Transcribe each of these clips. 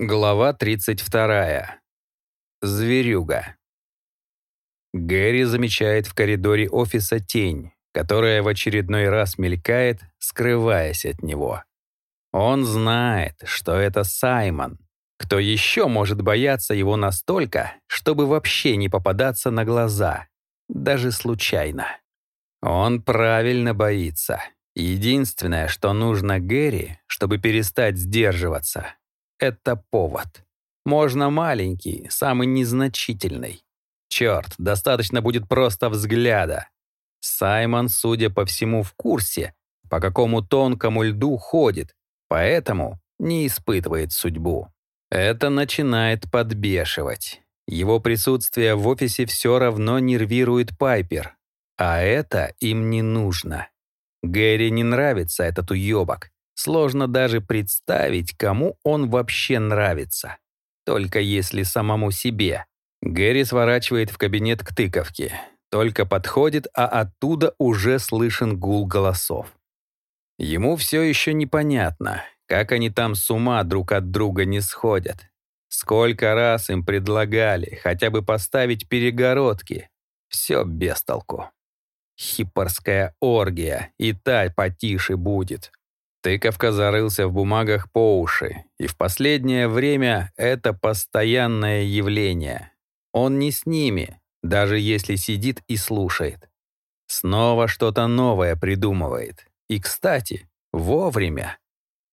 Глава 32. Зверюга. Гэри замечает в коридоре офиса тень, которая в очередной раз мелькает, скрываясь от него. Он знает, что это Саймон. Кто еще может бояться его настолько, чтобы вообще не попадаться на глаза, даже случайно? Он правильно боится. Единственное, что нужно Гэри, чтобы перестать сдерживаться, это повод. Можно маленький, самый незначительный. Черт, достаточно будет просто взгляда. Саймон, судя по всему, в курсе, по какому тонкому льду ходит, поэтому не испытывает судьбу. Это начинает подбешивать. Его присутствие в офисе все равно нервирует Пайпер, а это им не нужно. Гэри не нравится этот уёбок. Сложно даже представить, кому он вообще нравится. Только если самому себе. Гэри сворачивает в кабинет к тыковке. Только подходит, а оттуда уже слышен гул голосов. Ему все еще непонятно, как они там с ума друг от друга не сходят. Сколько раз им предлагали хотя бы поставить перегородки. Все без толку. Хипарская оргия, и та потише будет. Тыковка зарылся в бумагах по уши, и в последнее время это постоянное явление. Он не с ними, даже если сидит и слушает. Снова что-то новое придумывает. И, кстати, вовремя.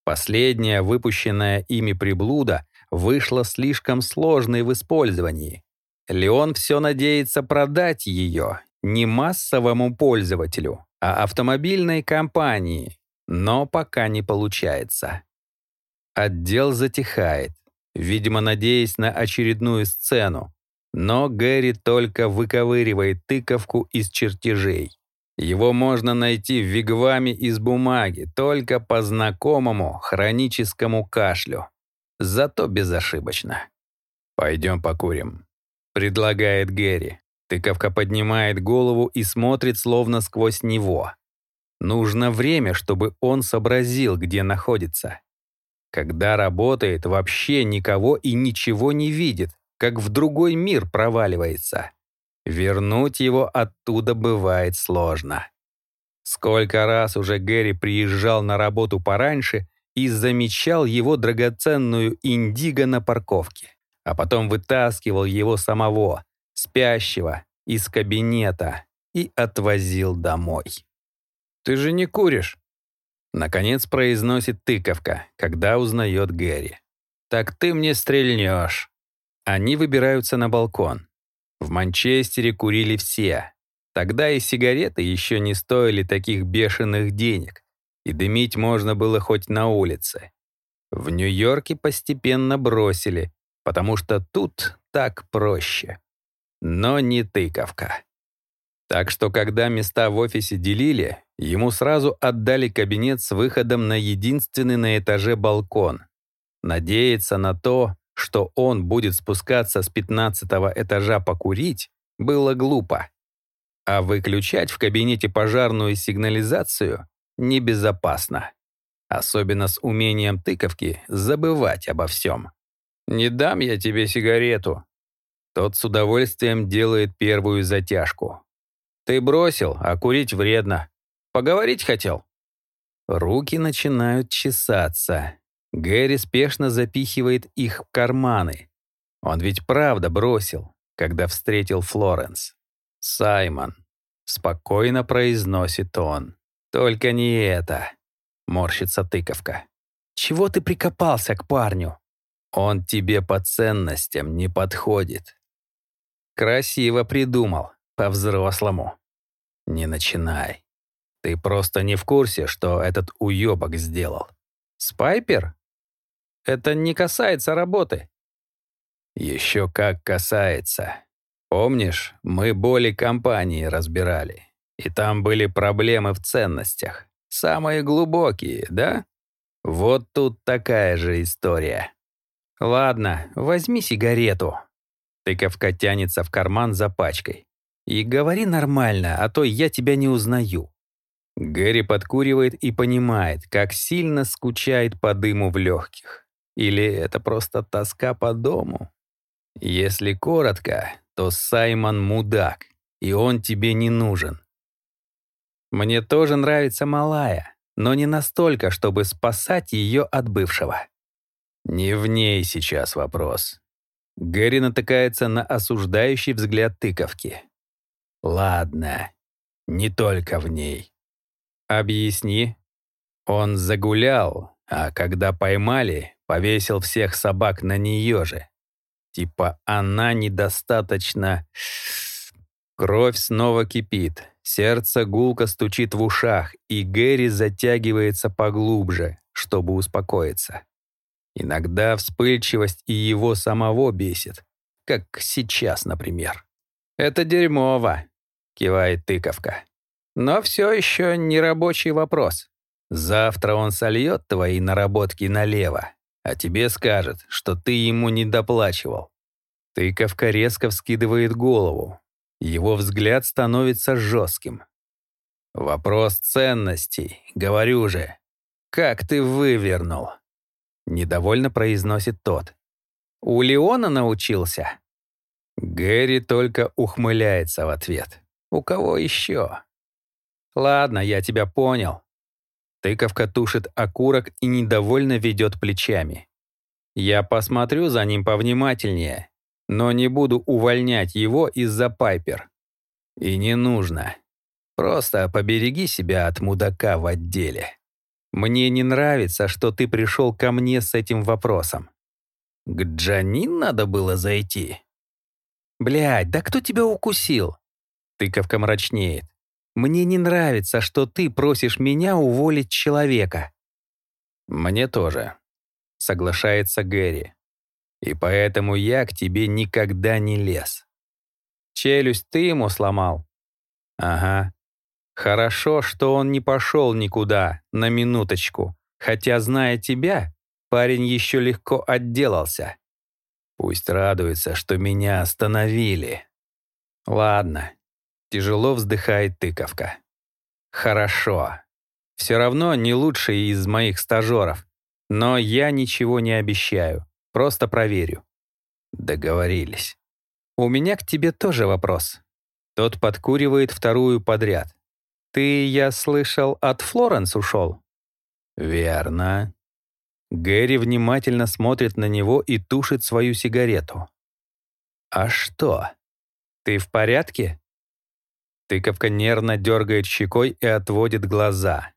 Последняя выпущенная ими приблуда вышла слишком сложной в использовании. Леон все надеется продать ее не массовому пользователю, а автомобильной компании, но пока не получается. Отдел затихает, видимо, надеясь на очередную сцену, но Гэри только выковыривает тыковку из чертежей. Его можно найти в вигваме из бумаги только по знакомому хроническому кашлю. Зато безошибочно. «Пойдем покурим», — предлагает Гэри. Тыковка поднимает голову и смотрит словно сквозь него. Нужно время, чтобы он сообразил, где находится. Когда работает, вообще никого и ничего не видит, как в другой мир проваливается. Вернуть его оттуда бывает сложно. Сколько раз уже Гэри приезжал на работу пораньше и замечал его драгоценную индиго на парковке, а потом вытаскивал его самого, спящего, из кабинета и отвозил домой. «Ты же не куришь?» Наконец произносит тыковка, когда узнает Гэри. «Так ты мне стрельнешь». Они выбираются на балкон. В Манчестере курили все. Тогда и сигареты еще не стоили таких бешеных денег, и дымить можно было хоть на улице. В Нью-Йорке постепенно бросили, потому что тут так проще но не тыковка. Так что, когда места в офисе делили, ему сразу отдали кабинет с выходом на единственный на этаже балкон. Надеяться на то, что он будет спускаться с 15 этажа покурить, было глупо. А выключать в кабинете пожарную сигнализацию небезопасно. Особенно с умением тыковки забывать обо всем. «Не дам я тебе сигарету», тот с удовольствием делает первую затяжку. «Ты бросил, а курить вредно. Поговорить хотел?» Руки начинают чесаться. Гэри спешно запихивает их в карманы. Он ведь правда бросил, когда встретил Флоренс. «Саймон», — спокойно произносит он. «Только не это», — морщится тыковка. «Чего ты прикопался к парню?» «Он тебе по ценностям не подходит. Красиво придумал, по-взрослому. Не начинай. Ты просто не в курсе, что этот уёбок сделал. Спайпер? Это не касается работы. Еще как касается. Помнишь, мы боли компании разбирали, и там были проблемы в ценностях. Самые глубокие, да? Вот тут такая же история. Ладно, возьми сигарету, Тыковка тянется в карман за пачкой. «И говори нормально, а то я тебя не узнаю». Гэри подкуривает и понимает, как сильно скучает по дыму в легких. Или это просто тоска по дому? Если коротко, то Саймон мудак, и он тебе не нужен. Мне тоже нравится малая, но не настолько, чтобы спасать ее от бывшего. Не в ней сейчас вопрос. Гэри натыкается на осуждающий взгляд тыковки. Ладно, не только в ней. Объясни. Он загулял, а когда поймали, повесил всех собак на нее же. Типа она недостаточно... Кровь снова кипит, сердце гулко стучит в ушах, и Гэри затягивается поглубже, чтобы успокоиться. Иногда вспыльчивость и его самого бесит, как сейчас, например. «Это дерьмово», — кивает тыковка. «Но все еще не рабочий вопрос. Завтра он сольет твои наработки налево, а тебе скажет, что ты ему не доплачивал. Тыковка резко вскидывает голову. Его взгляд становится жестким. Вопрос ценностей, говорю же. Как ты вывернул? Недовольно произносит тот. У Леона научился? Гэри только ухмыляется в ответ. У кого еще? Ладно, я тебя понял. Тыковка тушит окурок и недовольно ведет плечами. Я посмотрю за ним повнимательнее, но не буду увольнять его из-за Пайпер. И не нужно. Просто побереги себя от мудака в отделе. Мне не нравится, что ты пришел ко мне с этим вопросом. К Джанин надо было зайти. Блядь, да кто тебя укусил? Тыковка мрачнеет. Мне не нравится, что ты просишь меня уволить человека. Мне тоже, соглашается Гэри. И поэтому я к тебе никогда не лез. Челюсть ты ему сломал? Ага. Хорошо, что он не пошел никуда, на минуточку. Хотя, зная тебя, парень еще легко отделался. Пусть радуется, что меня остановили. Ладно, Тяжело вздыхает тыковка. Хорошо. Все равно не лучший из моих стажеров. Но я ничего не обещаю. Просто проверю. Договорились. У меня к тебе тоже вопрос. Тот подкуривает вторую подряд. Ты, я слышал, от Флоренс ушел? Верно. Гэри внимательно смотрит на него и тушит свою сигарету. А что? Ты в порядке? Тыковка нервно дергает щекой и отводит глаза.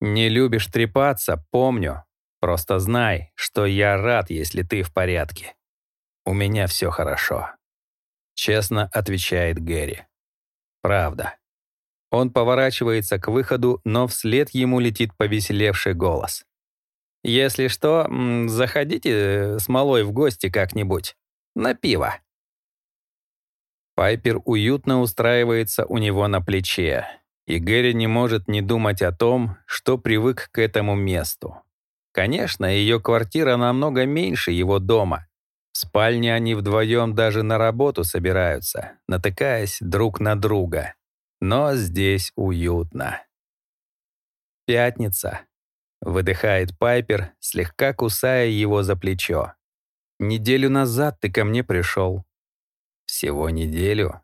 «Не любишь трепаться, помню. Просто знай, что я рад, если ты в порядке. У меня все хорошо». Честно отвечает Гэри. «Правда». Он поворачивается к выходу, но вслед ему летит повеселевший голос. «Если что, заходите с малой в гости как-нибудь. На пиво». Пайпер уютно устраивается у него на плече, и Гэри не может не думать о том, что привык к этому месту. Конечно, ее квартира намного меньше его дома. В спальне они вдвоем даже на работу собираются, натыкаясь друг на друга. Но здесь уютно. «Пятница», — выдыхает Пайпер, слегка кусая его за плечо. «Неделю назад ты ко мне пришел. Всего неделю?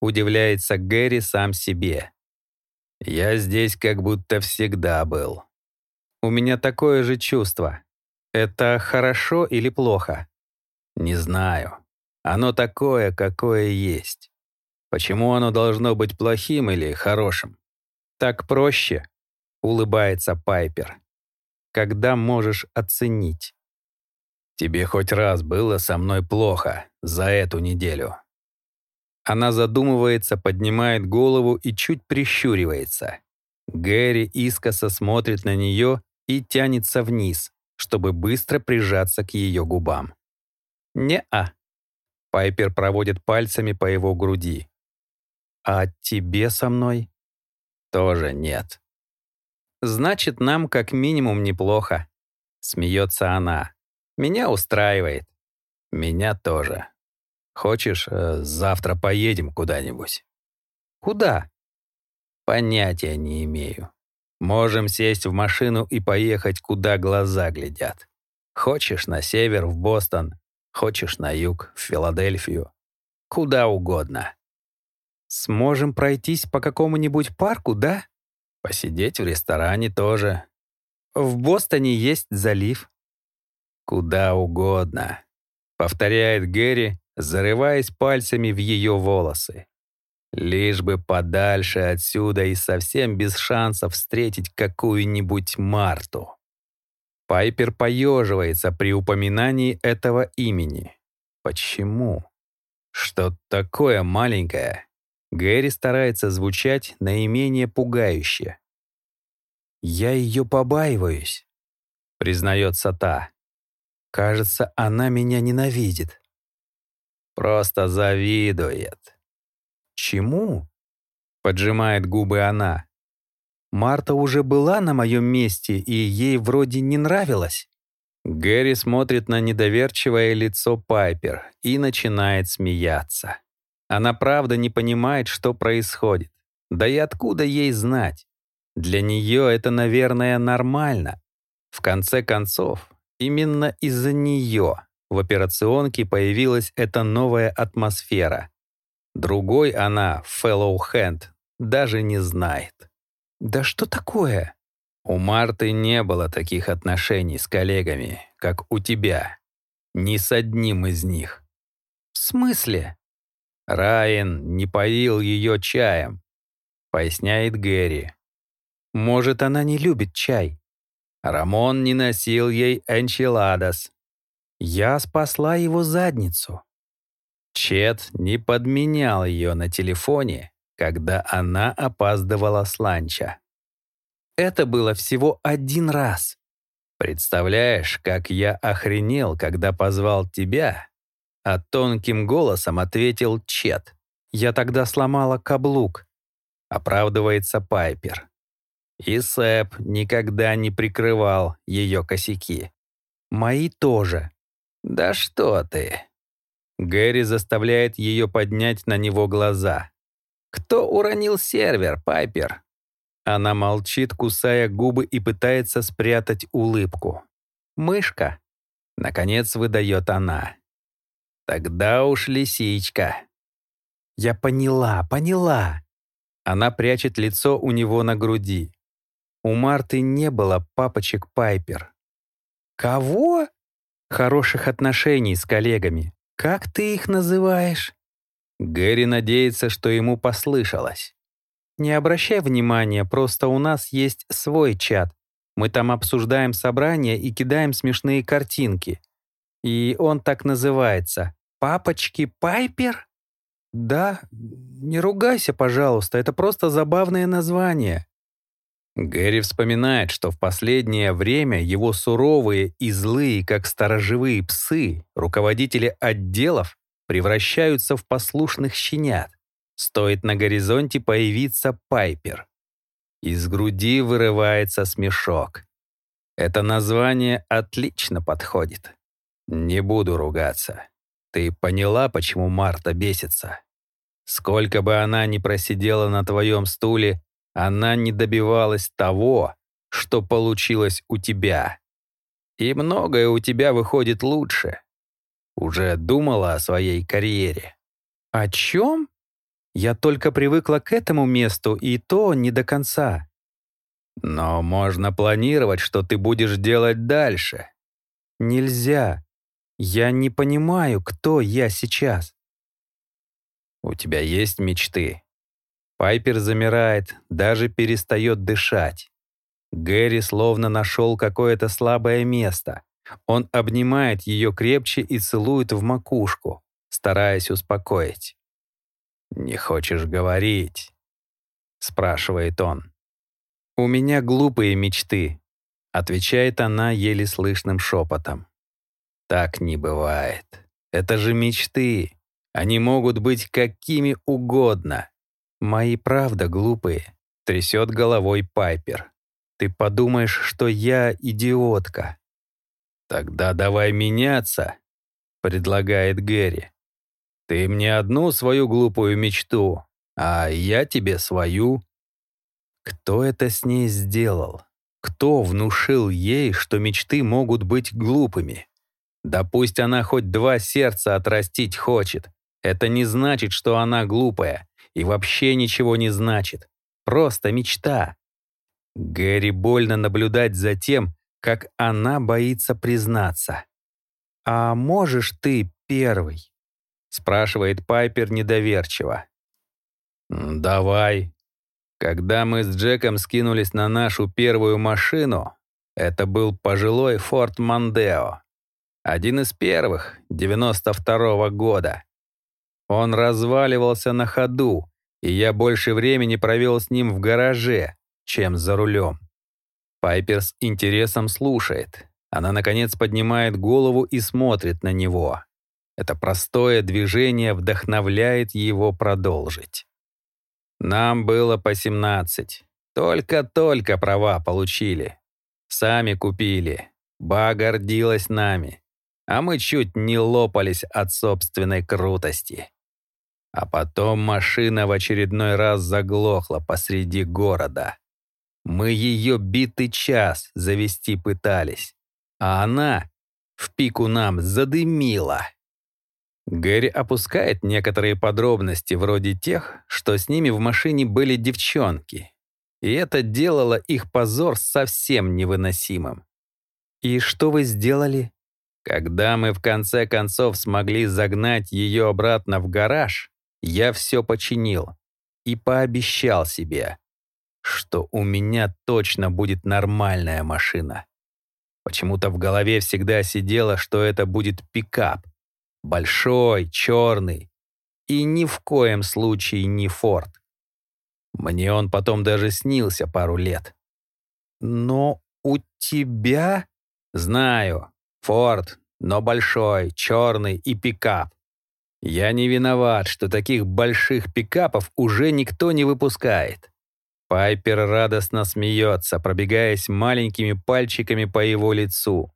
Удивляется Гэри сам себе. Я здесь как будто всегда был. У меня такое же чувство. Это хорошо или плохо? Не знаю. Оно такое, какое есть. Почему оно должно быть плохим или хорошим? Так проще, улыбается Пайпер. Когда можешь оценить? Тебе хоть раз было со мной плохо за эту неделю?» Она задумывается, поднимает голову и чуть прищуривается. Гэри искоса смотрит на нее и тянется вниз, чтобы быстро прижаться к ее губам. «Не-а». Пайпер проводит пальцами по его груди. «А тебе со мной?» «Тоже нет». «Значит, нам как минимум неплохо», — смеется она. Меня устраивает. Меня тоже. Хочешь, э, завтра поедем куда-нибудь? Куда? Понятия не имею. Можем сесть в машину и поехать, куда глаза глядят. Хочешь на север, в Бостон, хочешь на юг, в Филадельфию. Куда угодно. Сможем пройтись по какому-нибудь парку, да? Посидеть в ресторане тоже. В Бостоне есть залив. Куда угодно, повторяет Гэри, зарываясь пальцами в ее волосы. Лишь бы подальше отсюда и совсем без шансов встретить какую-нибудь Марту. Пайпер поеживается при упоминании этого имени. Почему? Что такое маленькое? Гэри старается звучать наименее пугающе. «Я ее побаиваюсь», — признается та. «Кажется, она меня ненавидит». «Просто завидует». «Чему?» — поджимает губы она. «Марта уже была на моем месте, и ей вроде не нравилось». Гэри смотрит на недоверчивое лицо Пайпер и начинает смеяться. Она правда не понимает, что происходит. Да и откуда ей знать? Для нее это, наверное, нормально. В конце концов, именно из-за нее в операционке появилась эта новая атмосфера. Другой она, Fellow Hand, даже не знает. «Да что такое?» У Марты не было таких отношений с коллегами, как у тебя. Ни с одним из них. «В смысле?» Райан не поил ее чаем, поясняет Гэри. Может, она не любит чай. Рамон не носил ей энчиладос. Я спасла его задницу. Чет не подменял ее на телефоне, когда она опаздывала с ланча. Это было всего один раз. Представляешь, как я охренел, когда позвал тебя, а тонким голосом ответил Чет. «Я тогда сломала каблук», — оправдывается Пайпер. И Сэп никогда не прикрывал ее косяки. «Мои тоже». «Да что ты!» Гэри заставляет ее поднять на него глаза. «Кто уронил сервер, Пайпер?» Она молчит, кусая губы и пытается спрятать улыбку. «Мышка!» Наконец выдает она. Тогда уж лисичка. Я поняла, поняла. Она прячет лицо у него на груди. У Марты не было папочек Пайпер. Кого? Хороших отношений с коллегами. Как ты их называешь? Гэри надеется, что ему послышалось. Не обращай внимания, просто у нас есть свой чат. Мы там обсуждаем собрания и кидаем смешные картинки. И он так называется. «Папочки Пайпер?» «Да, не ругайся, пожалуйста, это просто забавное название». Гэри вспоминает, что в последнее время его суровые и злые, как сторожевые псы, руководители отделов, превращаются в послушных щенят. Стоит на горизонте появиться Пайпер. Из груди вырывается смешок. Это название отлично подходит. Не буду ругаться. Ты поняла, почему Марта бесится? Сколько бы она ни просидела на твоем стуле, она не добивалась того, что получилось у тебя. И многое у тебя выходит лучше. Уже думала о своей карьере. О чем? Я только привыкла к этому месту, и то не до конца. Но можно планировать, что ты будешь делать дальше. Нельзя. Я не понимаю, кто я сейчас. У тебя есть мечты. Пайпер замирает, даже перестает дышать. Гэри словно нашел какое-то слабое место. Он обнимает ее крепче и целует в макушку, стараясь успокоить. «Не хочешь говорить?» — спрашивает он. «У меня глупые мечты», — отвечает она еле слышным шепотом. Так не бывает. Это же мечты. Они могут быть какими угодно. Мои правда глупые. Трясет головой Пайпер. Ты подумаешь, что я идиотка. Тогда давай меняться, предлагает Гэри. Ты мне одну свою глупую мечту, а я тебе свою. Кто это с ней сделал? Кто внушил ей, что мечты могут быть глупыми? Да пусть она хоть два сердца отрастить хочет. Это не значит, что она глупая. И вообще ничего не значит. Просто мечта. Гэри больно наблюдать за тем, как она боится признаться. «А можешь ты первый?» — спрашивает Пайпер недоверчиво. «Давай», когда мы с Джеком скинулись на нашу первую машину, это был пожилой Форд Мандео. Один из первых, 92-го года. Он разваливался на ходу, и я больше времени провел с ним в гараже, чем за рулем. Пайпер с интересом слушает. Она, наконец, поднимает голову и смотрит на него. Это простое движение вдохновляет его продолжить. Нам было по 17. Только-только права получили. Сами купили. Ба гордилась нами. А мы чуть не лопались от собственной крутости. А потом машина в очередной раз заглохла посреди города. Мы ее битый час завести пытались. А она в пику нам задымила. Гэри опускает некоторые подробности вроде тех, что с ними в машине были девчонки. И это делало их позор совсем невыносимым. «И что вы сделали?» Когда мы в конце концов смогли загнать ее обратно в гараж, я все починил и пообещал себе, что у меня точно будет нормальная машина. Почему-то в голове всегда сидело, что это будет пикап, Большой, черный. И ни в коем случае не Форд. Мне он потом даже снился пару лет. Но у тебя... Знаю. Форд, но большой, черный и пикап. Я не виноват, что таких больших пикапов уже никто не выпускает. Пайпер радостно смеется, пробегаясь маленькими пальчиками по его лицу.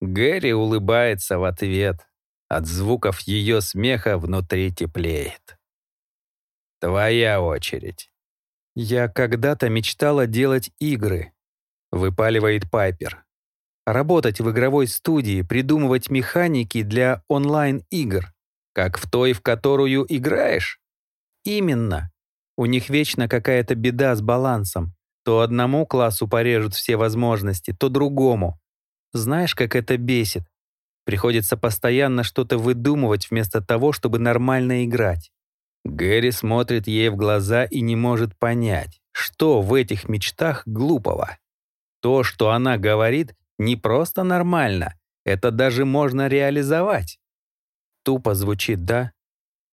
Гэри улыбается в ответ. От звуков ее смеха внутри теплеет. Твоя очередь. «Я когда-то мечтала делать игры», — выпаливает Пайпер. «Работать в игровой студии, придумывать механики для онлайн-игр, как в той, в которую играешь?» «Именно. У них вечно какая-то беда с балансом. То одному классу порежут все возможности, то другому. Знаешь, как это бесит? Приходится постоянно что-то выдумывать вместо того, чтобы нормально играть. Гэри смотрит ей в глаза и не может понять, что в этих мечтах глупого. То, что она говорит, не просто нормально, это даже можно реализовать. Тупо звучит, да?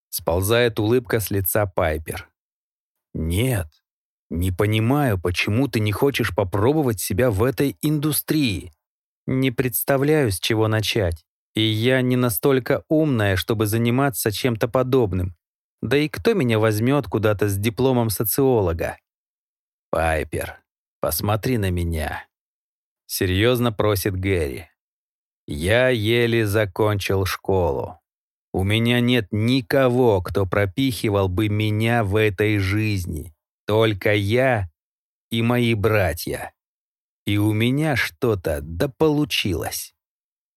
Сползает улыбка с лица Пайпер. Нет, не понимаю, почему ты не хочешь попробовать себя в этой индустрии. Не представляю, с чего начать. И я не настолько умная, чтобы заниматься чем-то подобным. Да и кто меня возьмет куда-то с дипломом социолога? «Пайпер, посмотри на меня», — серьезно просит Гэри. «Я еле закончил школу. У меня нет никого, кто пропихивал бы меня в этой жизни. Только я и мои братья. И у меня что-то да получилось.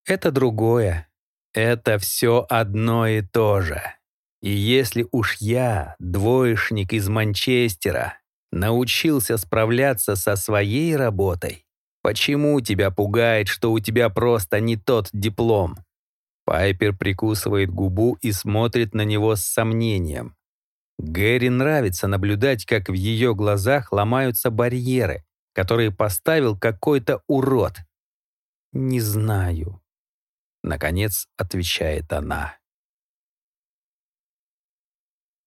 Это другое. Это все одно и то же. И если уж я, двоечник из Манчестера, научился справляться со своей работой, почему тебя пугает, что у тебя просто не тот диплом? Пайпер прикусывает губу и смотрит на него с сомнением. Гэри нравится наблюдать, как в ее глазах ломаются барьеры, которые поставил какой-то урод. «Не знаю», Наконец отвечает она.